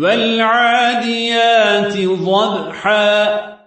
والعاديات ضبحا.